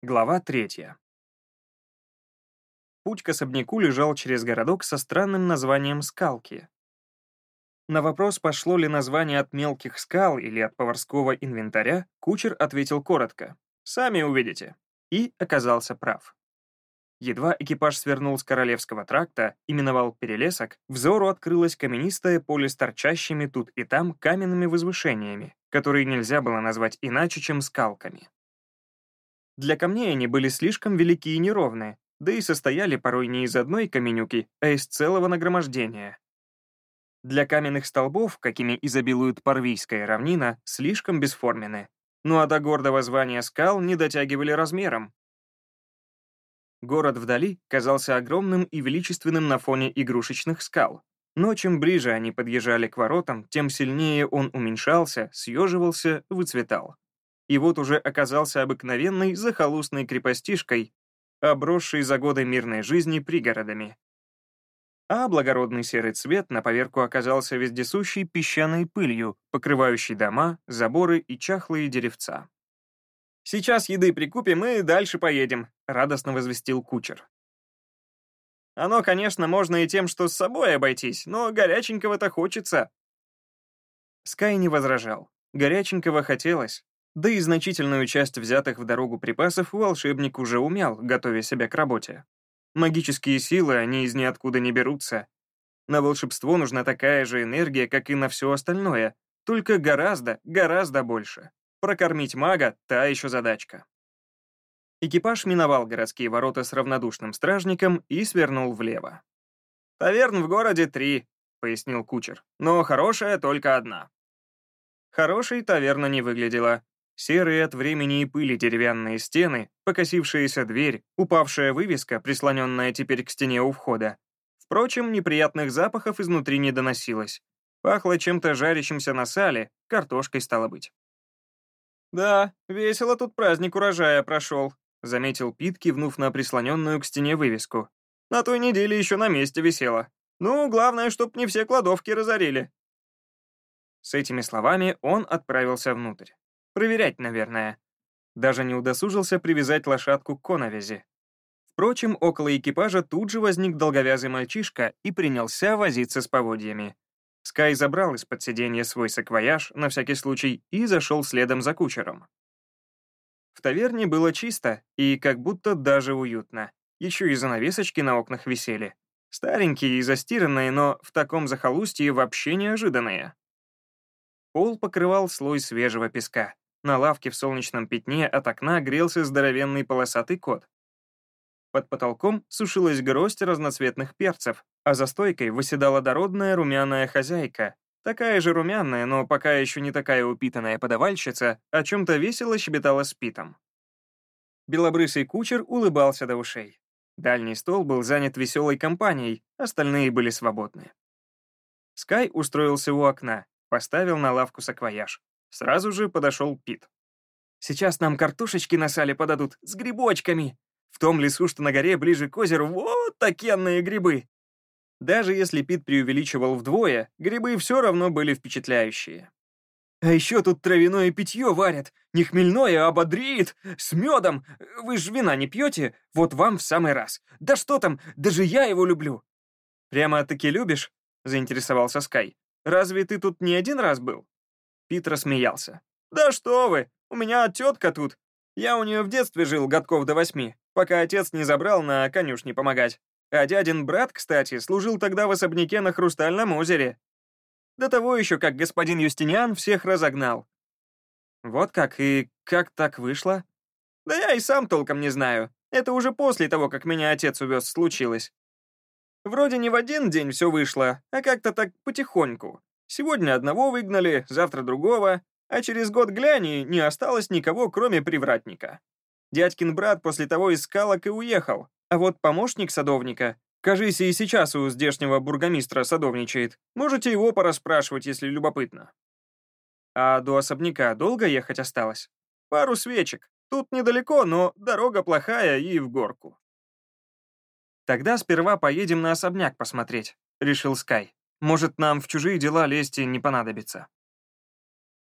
Глава третья. Путь к особняку лежал через городок со странным названием Скалки. На вопрос, пошло ли название от мелких скал или от поварского инвентаря, кучер ответил коротко «Сами увидите». И оказался прав. Едва экипаж свернул с Королевского тракта и миновал перелесок, взору открылось каменистое поле с торчащими тут и там каменными возвышениями, которые нельзя было назвать иначе, чем скалками. Для камней они были слишком велики и неровные, да и состояли порой не из одной каменюки, а из целого нагромождения. Для каменных столбов, какими изобилует Парвийская равнина, слишком бесформенны. Ну а до гордого звания скал не дотягивали размером. Город вдали казался огромным и величественным на фоне игрушечных скал. Но чем ближе они подъезжали к воротам, тем сильнее он уменьшался, съеживался, выцветал и вот уже оказался обыкновенной захолустной крепостишкой, обросшей за годы мирной жизни пригородами. А благородный серый цвет на поверку оказался вездесущей песчаной пылью, покрывающей дома, заборы и чахлые деревца. «Сейчас еды прикупим и дальше поедем», — радостно возвестил кучер. «Оно, конечно, можно и тем, что с собой обойтись, но горяченького-то хочется». Скай не возражал. Горяченького хотелось, да и значительную часть взятых в дорогу припасов волшебник уже умел, готовя себя к работе. Магические силы, они из ниоткуда не берутся. На волшебство нужна такая же энергия, как и на все остальное, только гораздо, гораздо больше. Прокормить мага — та еще задачка. Экипаж миновал городские ворота с равнодушным стражником и свернул влево. «Таверн в городе три», — пояснил кучер, «но хорошая только одна». Хорошей таверна не выглядела, Серые от времени и пыли деревянные стены, покосившаяся дверь, упавшая вывеска, прислоненная теперь к стене у входа. Впрочем, неприятных запахов изнутри не доносилось. Пахло чем-то жарящимся на сале, картошкой стало быть. «Да, весело тут праздник урожая прошел», — заметил Пит, кивнув на прислоненную к стене вывеску. «На той неделе еще на месте висело. Ну, главное, чтоб не все кладовки разорили». С этими словами он отправился внутрь. Проверять, наверное. Даже не удосужился привязать лошадку к коновязи. Впрочем, около экипажа тут же возник долговязый мальчишка и принялся возиться с поводьями. Скай забрал из-под сиденья свой саквояж, на всякий случай, и зашел следом за кучером. В таверне было чисто и как будто даже уютно. Еще и занавесочки на окнах висели. Старенькие и застиранные, но в таком захолустье вообще неожиданные. Пол покрывал слой свежего песка. На лавке в солнечном пятне от окна грелся здоровенный полосатый кот. Под потолком сушилась гроздь разноцветных перцев, а за стойкой выседала дородная румяная хозяйка, такая же румяная, но пока еще не такая упитанная подавальщица, о чем-то весело щебетала с Питом. Белобрысый кучер улыбался до ушей. Дальний стол был занят веселой компанией, остальные были свободны. Скай устроился у окна, поставил на лавку саквояж. Сразу же подошел Пит. «Сейчас нам картошечки на сале подадут с грибочками. В том лесу, что на горе ближе к озеру, вот такенные грибы!» Даже если Пит преувеличивал вдвое, грибы все равно были впечатляющие. «А еще тут травяное питье варят, не хмельное, а бодрит, с медом. Вы же вина не пьете? Вот вам в самый раз. Да что там, даже я его люблю!» «Прямо-таки любишь?» — заинтересовался Скай. «Разве ты тут не один раз был?» Пит рассмеялся. «Да что вы, у меня тетка тут. Я у нее в детстве жил годков до восьми, пока отец не забрал на конюшне помогать. А дядин брат, кстати, служил тогда в особняке на Хрустальном озере. До того еще, как господин Юстиниан всех разогнал. Вот как, и как так вышло? Да я и сам толком не знаю. Это уже после того, как меня отец увез, случилось. Вроде не в один день все вышло, а как-то так потихоньку. Сегодня одного выгнали, завтра другого, а через год гляни, не осталось никого, кроме привратника. Дядькин брат после того из скалок и уехал, а вот помощник садовника, кажись, и сейчас у здешнего бургомистра садовничает, можете его пораспрашивать, если любопытно. А до особняка долго ехать осталось? Пару свечек. Тут недалеко, но дорога плохая и в горку. Тогда сперва поедем на особняк посмотреть, решил Скай. Может, нам в чужие дела лезть и не понадобится.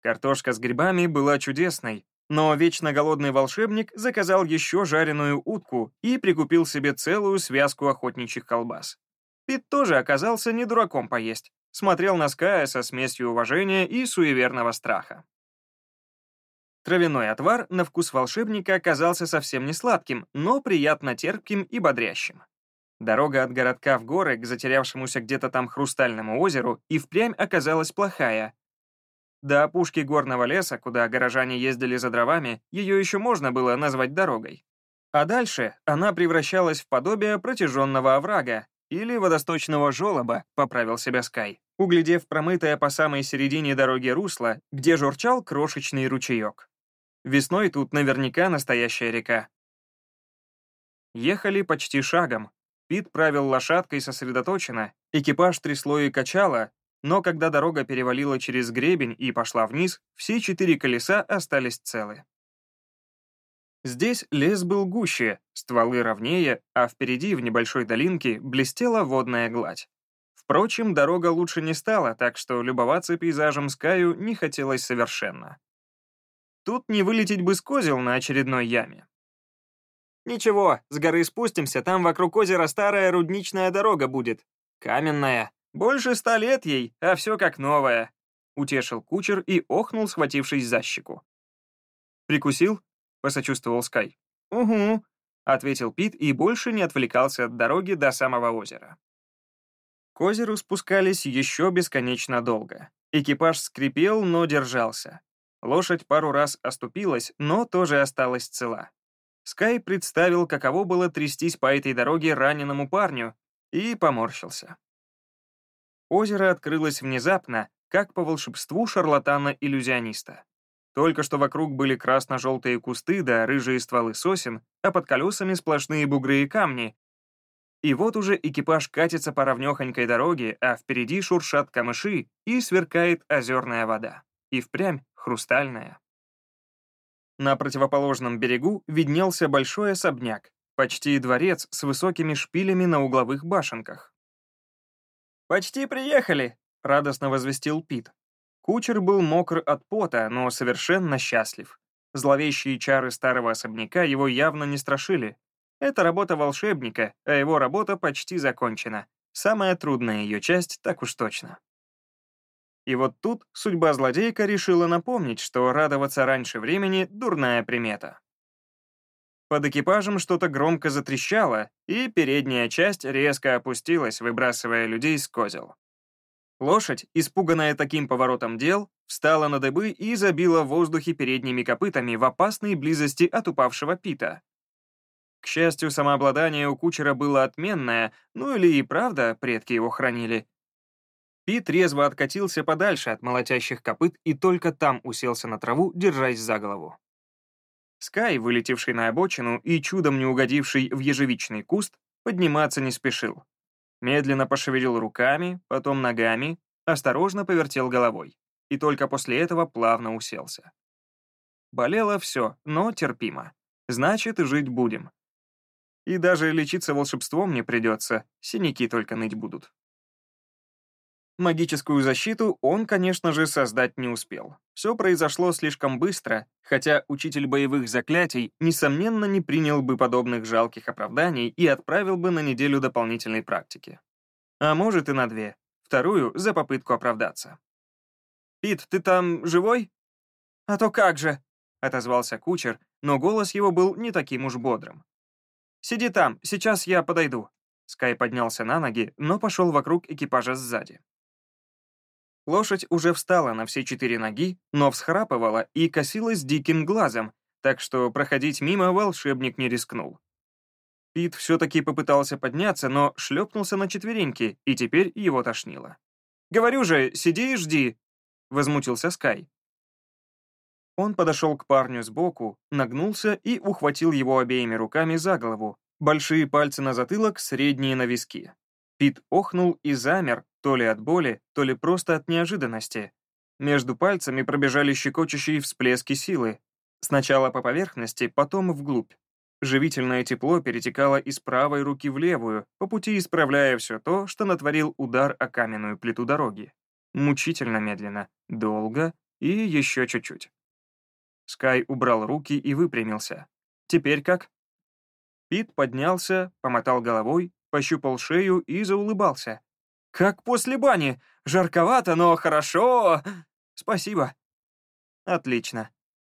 Картошка с грибами была чудесной, Но вечно голодный волшебник заказал еще жареную утку и прикупил себе целую связку охотничьих колбас. Пит тоже оказался не дураком поесть, смотрел на Ская со смесью уважения и суеверного страха. Травяной отвар на вкус волшебника оказался совсем не сладким, но приятно терпким и бодрящим. Дорога от городка в горы к затерявшемуся где-то там хрустальному озеру и впрямь оказалась плохая. До опушки горного леса, куда горожане ездили за дровами, ее еще можно было назвать дорогой. А дальше она превращалась в подобие протяженного оврага или водосточного желоба, поправил себя Скай, углядев промытое по самой середине дороги русло, где журчал крошечный ручеек. Весной тут наверняка настоящая река. Ехали почти шагом. Пит правил лошадкой сосредоточенно, экипаж трясло и качало, но когда дорога перевалила через гребень и пошла вниз, все четыре колеса остались целы. Здесь лес был гуще, стволы ровнее, а впереди, в небольшой долинке, блестела водная гладь. Впрочем, дорога лучше не стала, так что любоваться пейзажем Скаю не хотелось совершенно. Тут не вылететь бы с козел на очередной яме. Ничего, с горы спустимся, там вокруг озера старая рудничная дорога будет. Каменная. Больше ста лет ей, а все как новое. Утешил кучер и охнул, схватившись за щеку. «Прикусил?» — посочувствовал Скай. «Угу», — ответил Пит и больше не отвлекался от дороги до самого озера. К озеру спускались еще бесконечно долго. Экипаж скрипел, но держался. Лошадь пару раз оступилась, но тоже осталась цела. Скай представил, каково было трястись по этой дороге раненому парню, и поморщился. Озеро открылось внезапно, как по волшебству шарлатана-иллюзиониста. Только что вокруг были красно-желтые кусты да рыжие стволы сосен, а под колесами сплошные бугры и камни. И вот уже экипаж катится по ровнёхонькой дороге, а впереди шуршат камыши и сверкает озерная вода. И впрямь хрустальная. На противоположном берегу виднелся большой особняк, почти дворец с высокими шпилями на угловых башенках. «Почти приехали!» — радостно возвестил Пит. Кучер был мокр от пота, но совершенно счастлив. Зловещие чары старого особняка его явно не страшили. Это работа волшебника, а его работа почти закончена. Самая трудная ее часть, так уж точно. И вот тут судьба злодейка решила напомнить, что радоваться раньше времени — дурная примета. Под экипажем что-то громко затрещало, и передняя часть резко опустилась, выбрасывая людей с козел. Лошадь, испуганная таким поворотом дел, встала на дыбы и забила в воздухе передними копытами в опасной близости от упавшего Пита. К счастью, самообладание у кучера было отменное, ну или и правда предки его хранили, Пит резво откатился подальше от молотящих копыт и только там уселся на траву, держась за голову. Скай, вылетевший на обочину и чудом не угодивший в ежевичный куст, подниматься не спешил. Медленно пошевелил руками, потом ногами, осторожно повертел головой, и только после этого плавно уселся. Болело все, но терпимо. Значит, жить будем. И даже лечиться волшебством не придется, синяки только ныть будут. Магическую защиту он, конечно же, создать не успел. Все произошло слишком быстро, хотя учитель боевых заклятий, несомненно, не принял бы подобных жалких оправданий и отправил бы на неделю дополнительной практики. А может и на две. Вторую — за попытку оправдаться. «Пит, ты там живой?» «А то как же!» — отозвался кучер, но голос его был не таким уж бодрым. «Сиди там, сейчас я подойду». Скай поднялся на ноги, но пошел вокруг экипажа сзади. Лошадь уже встала на все четыре ноги, но всхрапывала и косилась диким глазом, так что проходить мимо волшебник не рискнул. Пит все-таки попытался подняться, но шлепнулся на четвереньки, и теперь его тошнило. «Говорю же, сиди и жди!» — возмутился Скай. Он подошел к парню сбоку, нагнулся и ухватил его обеими руками за голову, большие пальцы на затылок, средние на виски. Пит охнул и замер, то ли от боли, то ли просто от неожиданности. Между пальцами пробежали щекочущие всплески силы. Сначала по поверхности, потом вглубь. Живительное тепло перетекало из правой руки в левую, по пути исправляя все то, что натворил удар о каменную плиту дороги. Мучительно медленно, долго и еще чуть-чуть. Скай убрал руки и выпрямился. «Теперь как?» Пит поднялся, помотал головой, пощупал шею и заулыбался. «Как после бани! Жарковато, но хорошо! Спасибо!» «Отлично!»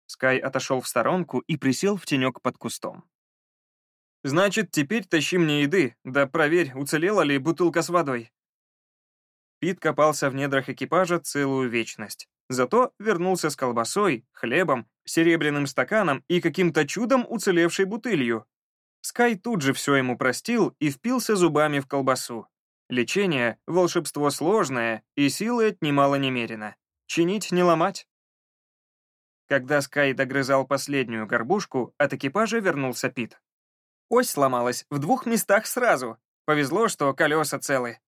Скай отошел в сторонку и присел в тенек под кустом. «Значит, теперь тащи мне еды, да проверь, уцелела ли бутылка с водой». Пит копался в недрах экипажа целую вечность. Зато вернулся с колбасой, хлебом, серебряным стаканом и каким-то чудом уцелевшей бутылью, Скай тут же все ему простил и впился зубами в колбасу. Лечение — волшебство сложное, и силы отнимало немерено. Чинить не ломать. Когда Скай догрызал последнюю горбушку, от экипажа вернулся Пит. Ось сломалась в двух местах сразу. Повезло, что колеса целы.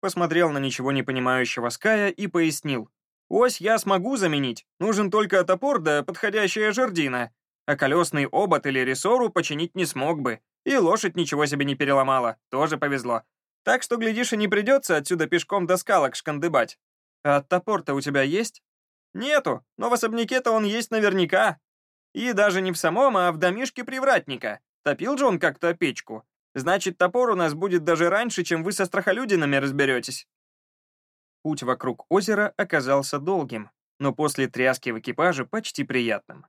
Посмотрел на ничего не понимающего Ская и пояснил. Ось я смогу заменить, нужен только топор да подходящая жердина а колесный обод или рессору починить не смог бы, и лошадь ничего себе не переломала, тоже повезло. Так что, глядишь, и не придется отсюда пешком до скалок шкандыбать. А топор-то у тебя есть? Нету, но в особняке-то он есть наверняка. И даже не в самом, а в домишке привратника. Топил же он как-то печку. Значит, топор у нас будет даже раньше, чем вы со страхолюдинами разберетесь. Путь вокруг озера оказался долгим, но после тряски в экипаже почти приятным.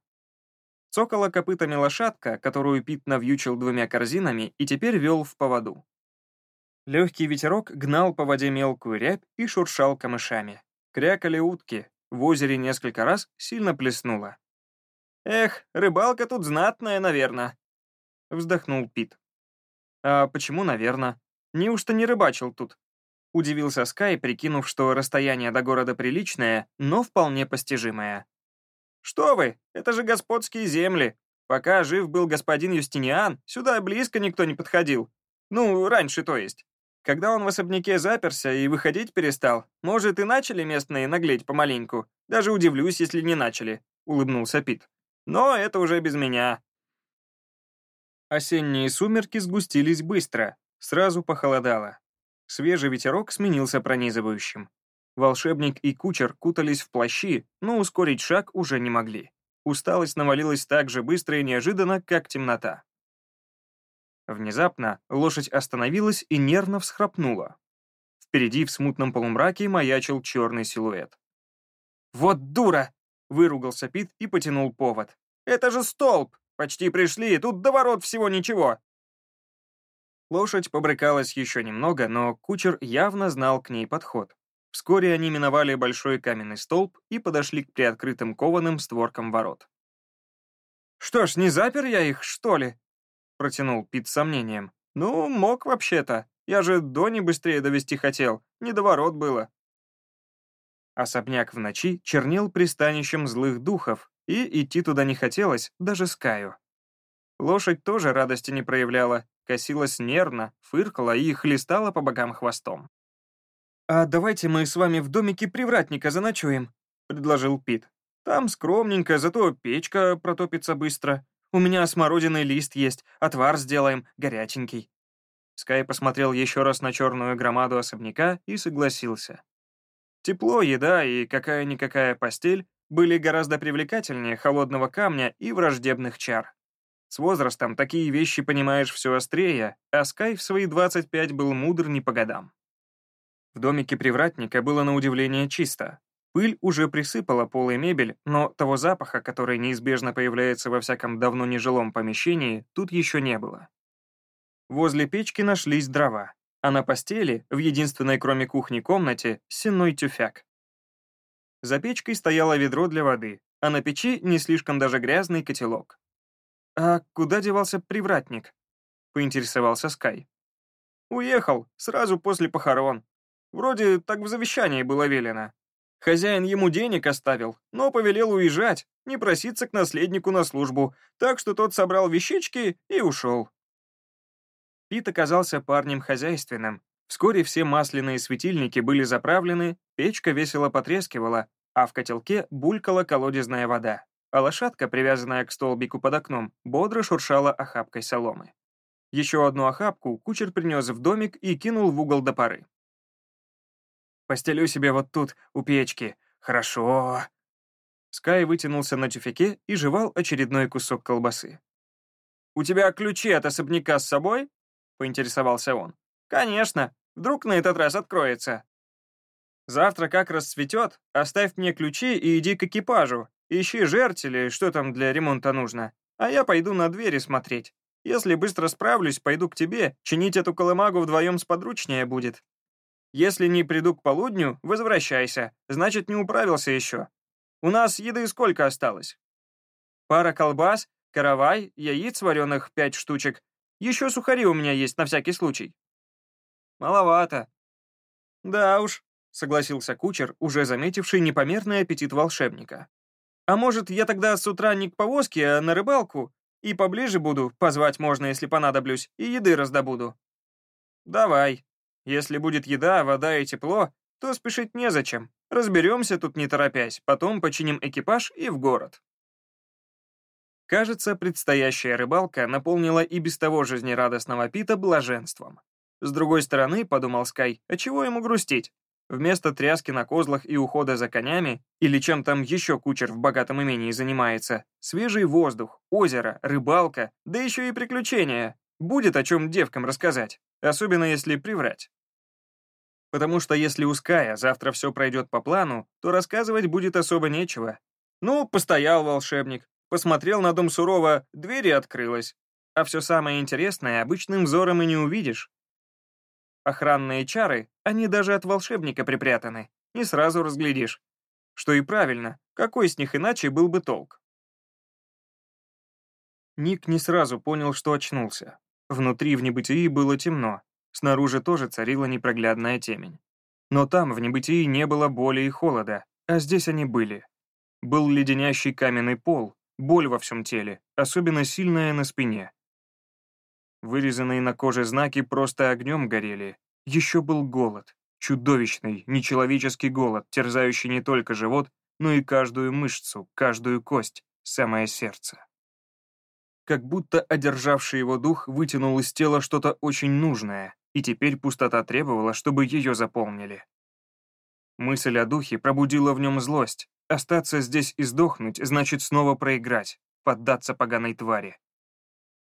Цокала копытами лошадка, которую Пит навьючил двумя корзинами и теперь вел в поводу. Легкий ветерок гнал по воде мелкую рябь и шуршал камышами. Крякали утки, в озере несколько раз сильно плеснуло. «Эх, рыбалка тут знатная, наверное», — вздохнул Пит. «А почему, наверное? Неужто не рыбачил тут?» Удивился Скай, прикинув, что расстояние до города приличное, но вполне постижимое. «Что вы, это же господские земли. Пока жив был господин Юстиниан, сюда близко никто не подходил. Ну, раньше, то есть. Когда он в особняке заперся и выходить перестал, может, и начали местные наглеть помаленьку. Даже удивлюсь, если не начали», — улыбнулся Пит. «Но это уже без меня». Осенние сумерки сгустились быстро, сразу похолодало. Свежий ветерок сменился пронизывающим. Волшебник и кучер кутались в плащи, но ускорить шаг уже не могли. Усталость навалилась так же быстро и неожиданно, как темнота. Внезапно лошадь остановилась и нервно всхрапнула. Впереди в смутном полумраке маячил черный силуэт. «Вот дура!» — выругался Пит и потянул повод. «Это же столб! Почти пришли, тут до ворот всего ничего!» Лошадь побрыкалась еще немного, но кучер явно знал к ней подход. Вскоре они миновали большой каменный столб и подошли к приоткрытым кованым створкам ворот. «Что ж, не запер я их, что ли?» — протянул Пит с сомнением. «Ну, мог вообще-то. Я же Дони быстрее довести хотел. Не до ворот было». Особняк в ночи чернел пристанищем злых духов, и идти туда не хотелось, даже Скаю. Лошадь тоже радости не проявляла, косилась нервно, фыркала и хлестала по бокам хвостом. «А давайте мы с вами в домике привратника заночуем», — предложил Пит. «Там скромненько, зато печка протопится быстро. У меня смородиный лист есть, отвар сделаем, горяченький». Скай посмотрел еще раз на черную громаду особняка и согласился. Тепло, еда и какая-никакая постель были гораздо привлекательнее холодного камня и враждебных чар. С возрастом такие вещи понимаешь все острее, а Скай в свои 25 был мудр не по годам. В домике привратника было на удивление чисто. Пыль уже присыпала пол и мебель, но того запаха, который неизбежно появляется во всяком давно нежилом помещении, тут еще не было. Возле печки нашлись дрова, а на постели, в единственной кроме кухни комнате, сенной тюфяк. За печкой стояло ведро для воды, а на печи не слишком даже грязный котелок. «А куда девался привратник?» — поинтересовался Скай. «Уехал, сразу после похорон. Вроде так в завещании было велено. Хозяин ему денег оставил, но повелел уезжать, не проситься к наследнику на службу, так что тот собрал вещички и ушел. Пит оказался парнем хозяйственным. Вскоре все масляные светильники были заправлены, печка весело потрескивала, а в котелке булькала колодезная вода, а лошадка, привязанная к столбику под окном, бодро шуршала охапкой соломы. Еще одну охапку кучер принес в домик и кинул в угол до поры. Постелю себе вот тут, у печки. Хорошо». Скай вытянулся на тюфяке и жевал очередной кусок колбасы. «У тебя ключи от особняка с собой?» — поинтересовался он. «Конечно. Вдруг на этот раз откроется». «Завтра как расцветет, оставь мне ключи и иди к экипажу. Ищи жертели, что там для ремонта нужно. А я пойду на двери смотреть. Если быстро справлюсь, пойду к тебе. Чинить эту колымагу вдвоем сподручнее будет. Если не приду к полудню, возвращайся. Значит, не управился еще. У нас еды сколько осталось? Пара колбас, каравай, яиц вареных пять штучек. Еще сухари у меня есть на всякий случай. Маловато. Да уж, согласился кучер, уже заметивший непомерный аппетит волшебника. А может, я тогда с утра не к повозке, а на рыбалку? И поближе буду, позвать можно, если понадоблюсь, и еды раздобуду. Давай. Если будет еда, вода и тепло, то спешить незачем. Разберемся тут не торопясь, потом починим экипаж и в город. Кажется, предстоящая рыбалка наполнила и без того жизнерадостного Пита блаженством. С другой стороны, подумал Скай, а чего ему грустить? Вместо тряски на козлах и ухода за конями, или чем там еще кучер в богатом имении занимается, свежий воздух, озеро, рыбалка, да еще и приключения. Будет о чем девкам рассказать, особенно если приврать. Потому что если у Ская завтра все пройдет по плану, то рассказывать будет особо нечего. Ну, постоял волшебник, посмотрел на дом сурово, дверь открылась. А все самое интересное обычным взором и не увидишь. Охранные чары, они даже от волшебника припрятаны, не сразу разглядишь. Что и правильно, какой с них иначе был бы толк? Ник не сразу понял, что очнулся. Внутри в небытии было темно, Снаружи тоже царила непроглядная темень. Но там, в небытии, не было боли и холода, а здесь они были. Был леденящий каменный пол, боль во всем теле, особенно сильная на спине. Вырезанные на коже знаки просто огнем горели. Еще был голод. Чудовищный, нечеловеческий голод, терзающий не только живот, но и каждую мышцу, каждую кость, самое сердце. Как будто одержавший его дух вытянул из тела что-то очень нужное, и теперь пустота требовала, чтобы ее заполнили. Мысль о духе пробудила в нем злость. Остаться здесь и сдохнуть значит снова проиграть, поддаться поганой твари.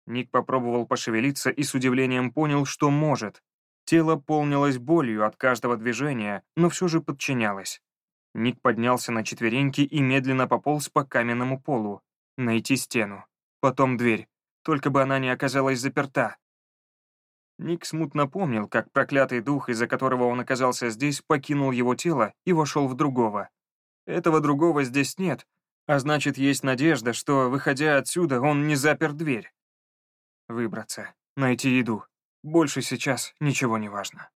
Ник попробовал пошевелиться и с удивлением понял, что может. Тело полнилось болью от каждого движения, но все же подчинялось. Ник поднялся на четвереньки и медленно пополз по каменному полу. Найти стену. Потом дверь. Только бы она не оказалась заперта. Ник смутно помнил, как проклятый дух, из-за которого он оказался здесь, покинул его тело и вошел в другого. Этого другого здесь нет, а значит, есть надежда, что, выходя отсюда, он не запер дверь. Выбраться, найти еду. Больше сейчас ничего не важно.